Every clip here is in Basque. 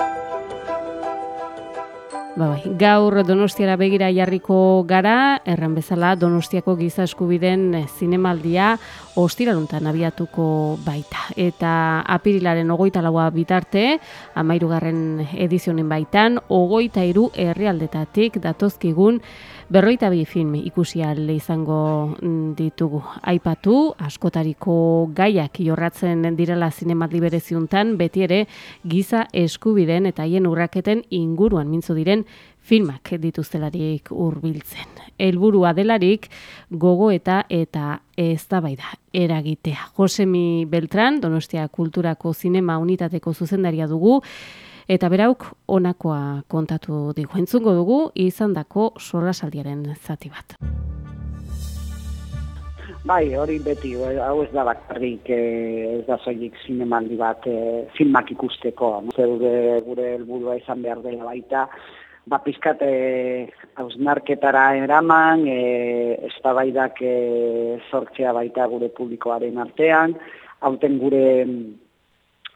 thank you Ba bai, gaur Donostiara begira jarriko gara, erran bezala Donostiako giza eskubiden zinemaldia ostiraruntan abiatuko baita. Eta apirilaren ogoita laua bitarte, amairugarren edizionen baitan, ogoita iru herrialdetatik datozkigun berroita bi film ikusi izango ditugu. Aipatu, askotariko gaiak jorratzen direla zinemaldi bereziuntan, beti ere giza eskubiden eta haien urraketen inguruan mintzo diren filmak dituztelarik hurbiltzen. Helburua delarik gogo eta eta eztabaida eragitea. Josemi Beltran, Donostia Kulturako Zinema Unitateko zuzendaria dugu, eta berauk onakoa kontatu digu. Entzungo dugu, izandako solasaldiaren zati bat. Bai, hori beti, hau ez da bakarrik, ez da zoik zinemaldi bat filmak ikusteko. Gure, gure helburua izan behar dela baita, ba, pizkat hausnarketara eraman, e, ez da baidak e, sortzea baita gure publikoaren artean, hauten gure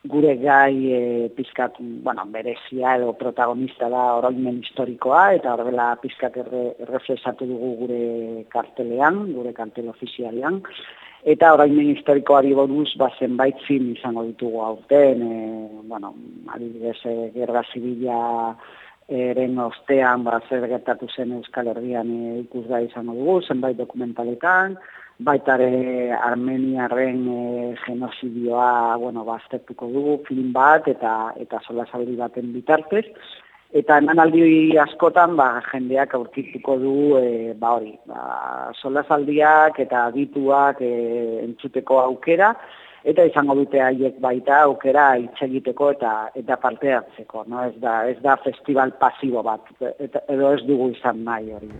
gure gai e, pizkat, bueno, berezia edo protagonista da oroimen historikoa, eta horrela pizkat erre, erreflexatu dugu gure kartelean, gure kartel ofizialean, eta oroimen historikoari buruz ba zenbait film izango ditugu aurten, e, bueno, adibidez, e, gerra zibila, eren ostean ba, zer gertatu zen Euskal Herrian e, ikusga izango dugu, zenbait dokumentaletan, baitare Armeniarren e, genozidioa bueno, baztertuko dugu, film bat eta eta sola baten bitartez. Eta eman aldi askotan ba, jendeak aurkituko du e, ba hori, ba, sola eta adituak e, entzuteko aukera, eta izango dute haiek baita aukera hitz egiteko eta eta parte hartzeko, no? Ez da ez da festival pasibo bat eta edo ez dugu izan nahi hori,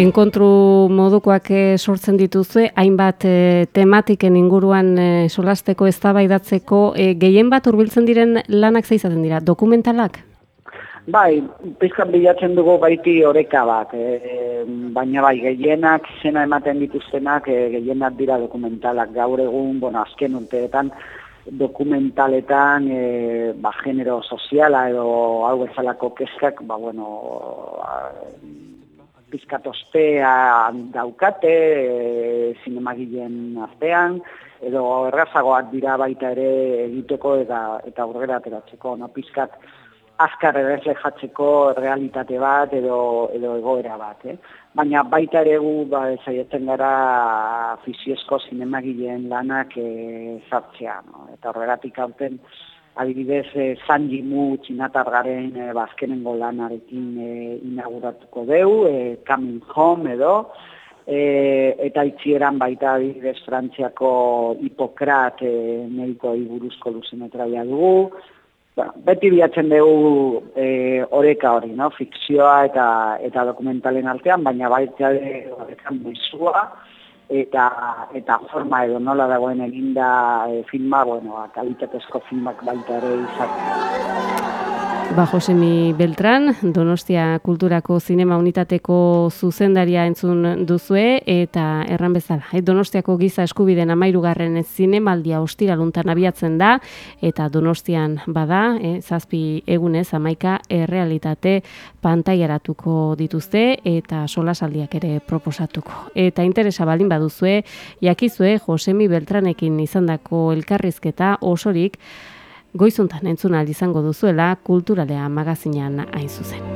Enkontru modukoak eh, sortzen dituzue, hainbat e, tematiken inguruan e, solasteko eztabaidatzeko e, gehien bat hurbiltzen diren lanak zeizaten dira, dokumentalak? Bai, pizkan bilatzen dugu baiti oreka bat, e, baina bai, gehienak zena ematen dituztenak, e, gehienak dira dokumentalak gaur egun, bueno, azken urteetan, dokumentaletan, e, ba, genero soziala edo hau bezalako keskak, ba, bueno, pizkatostea daukate, e, zinemagilen artean, edo errazagoak dira baita ere egiteko eta, eta aurrera ateratzeko, no, pizkat, azkar erreflejatzeko realitate bat edo, edo egoera bat. Eh? Baina baita ere gu ba, zaitzen gara fiziozko zinemagileen lanak e, zartzea. No? Eta horregatik hauten adibidez e, Sanji Mu txinatargaren e, bazkenengo lanarekin e, inauguratuko deu, e, Coming Home edo, e, eta itxieran baita adibidez Frantziako Hipokrat e, mediko iburuzko luzenetraia dugu, Ba, beti bilatzen dugu e, oreka hori, no? fikzioa eta eta dokumentalen artean, baina baita orekan bizua eta eta forma edo nola dagoen eginda e, filma, bueno, kalitatezko filmak baita ere izatea. Ba, Josemi Beltran, Donostia Kulturako Zinema Unitateko zuzendaria entzun duzue, eta erran bezala, eh, Donostiako giza eskubiden amairugarren zinemaldia ostiraluntan abiatzen da, eta Donostian bada, eh, zazpi egunez, amaika errealitate pantaiaratuko dituzte, eta solasaldiak ere proposatuko. Eta interesa baldin baduzue, jakizue Josemi Beltranekin izandako elkarrizketa osorik, goizuntan entzuna izango duzuela kulturalea magazinan hain zuzen.